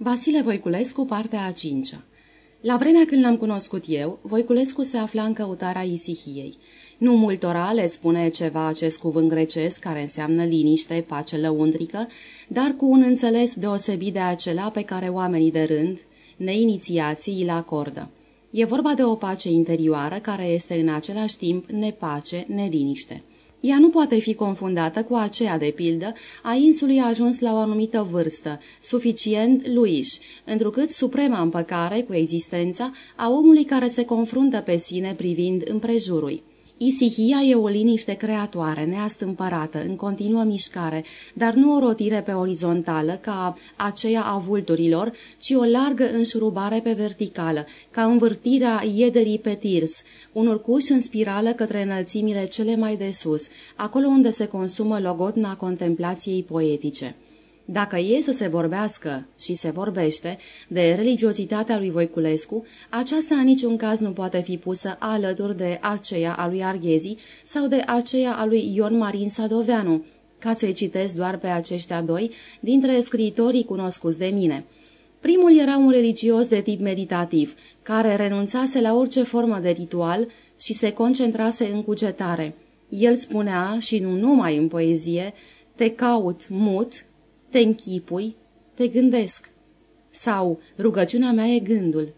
Vasile Voiculescu, partea a cincea La vremea când l-am cunoscut eu, Voiculescu se afla în căutarea isihiei. Nu multora le spune ceva acest cuvânt grecesc, care înseamnă liniște, pace lăuntrică, dar cu un înțeles deosebit de acela pe care oamenii de rând, neinițiații, îl acordă. E vorba de o pace interioară care este în același timp nepace, neliniște. Ea nu poate fi confundată cu aceea de pildă a insului ajuns la o anumită vârstă, suficient luiș, întrucât suprema împăcare cu existența a omului care se confruntă pe sine privind împrejurul. Isihia e o liniște creatoare, neastâmpărată, în continuă mișcare, dar nu o rotire pe orizontală, ca aceea a vulturilor, ci o largă înșurubare pe verticală, ca învârtirea iederii pe tirs, un urcuș în spirală către înălțimile cele mai de sus, acolo unde se consumă logotna contemplației poetice. Dacă e să se vorbească și se vorbește de religiozitatea lui Voiculescu, aceasta în niciun caz nu poate fi pusă alături de aceea a lui Arghezi sau de aceea a lui Ion Marin Sadoveanu, ca să-i citesc doar pe aceștia doi dintre scriitorii cunoscuți de mine. Primul era un religios de tip meditativ, care renunțase la orice formă de ritual și se concentrase în cugetare. El spunea, și nu numai în poezie, te caut mut, te închipui, te gândesc. Sau, rugăciunea mea e gândul.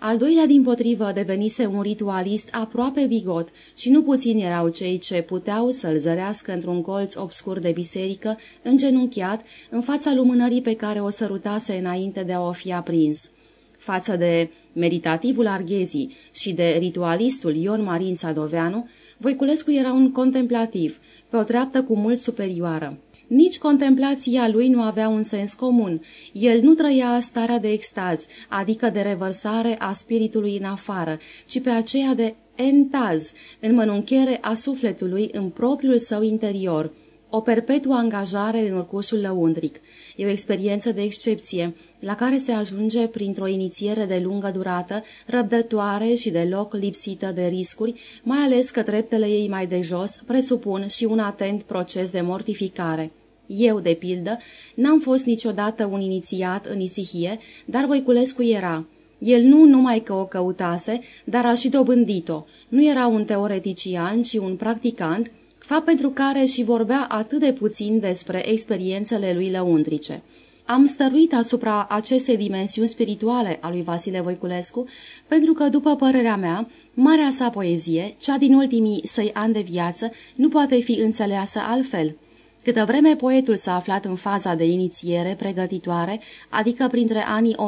Al doilea, din potrivă, devenise un ritualist aproape bigot și nu puțini erau cei ce puteau să-l zărească într-un colț obscur de biserică, îngenunchiat, în fața lumânării pe care o sărutase înainte de a o fi aprins. Față de meditativul Arghezii și de ritualistul Ion Marin Sadoveanu, Voiculescu era un contemplativ, pe o treaptă cu mult superioară. Nici contemplația lui nu avea un sens comun. El nu trăia starea de extaz, adică de revărsare a spiritului în afară, ci pe aceea de entaz, înmănunchere a sufletului în propriul său interior, o perpetuă angajare în urcușul lăundric. E o experiență de excepție, la care se ajunge printr-o inițiere de lungă durată, răbdătoare și deloc lipsită de riscuri, mai ales că treptele ei mai de jos presupun și un atent proces de mortificare. Eu, de pildă, n-am fost niciodată un inițiat în isihie, dar Voiculescu era. El nu numai că o căutase, dar a și dobândit-o. Nu era un teoretician, ci un practicant, fapt pentru care și vorbea atât de puțin despre experiențele lui lăuntrice. Am stăruit asupra acestei dimensiuni spirituale a lui Vasile Voiculescu, pentru că, după părerea mea, marea sa poezie, cea din ultimii săi ani de viață, nu poate fi înțeleasă altfel – Câtă vreme poetul s-a aflat în faza de inițiere pregătitoare, adică printre anii 1948-1953,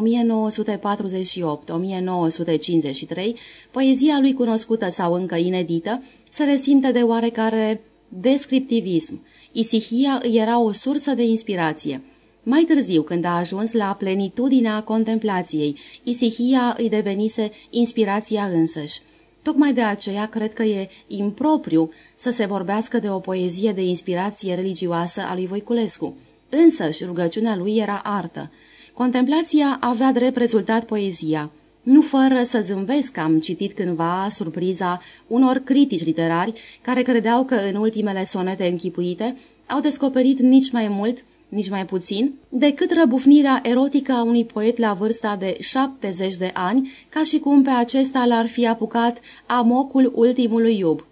poezia lui cunoscută sau încă inedită se resimte de oarecare descriptivism. Isihia îi era o sursă de inspirație. Mai târziu, când a ajuns la plenitudinea contemplației, Isihia îi devenise inspirația însăși. Tocmai de aceea cred că e impropriu să se vorbească de o poezie de inspirație religioasă a lui Voiculescu. Însăși rugăciunea lui era artă. Contemplația avea drept rezultat poezia. Nu fără să zâmbesc am citit cândva surpriza unor critici literari care credeau că în ultimele sonete închipuite au descoperit nici mai mult nici mai puțin, decât răbufnirea erotică a unui poet la vârsta de 70 de ani, ca și cum pe acesta l-ar fi apucat amocul ultimului iub.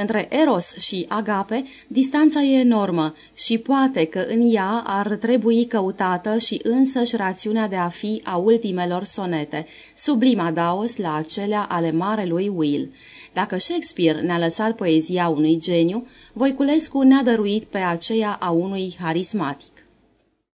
Între Eros și Agape, distanța e enormă și poate că în ea ar trebui căutată și însăși rațiunea de a fi a ultimelor sonete, sublima daos la acelea ale marelui Will. Dacă Shakespeare ne-a lăsat poezia unui geniu, Voiculescu ne-a dăruit pe aceea a unui harismatic.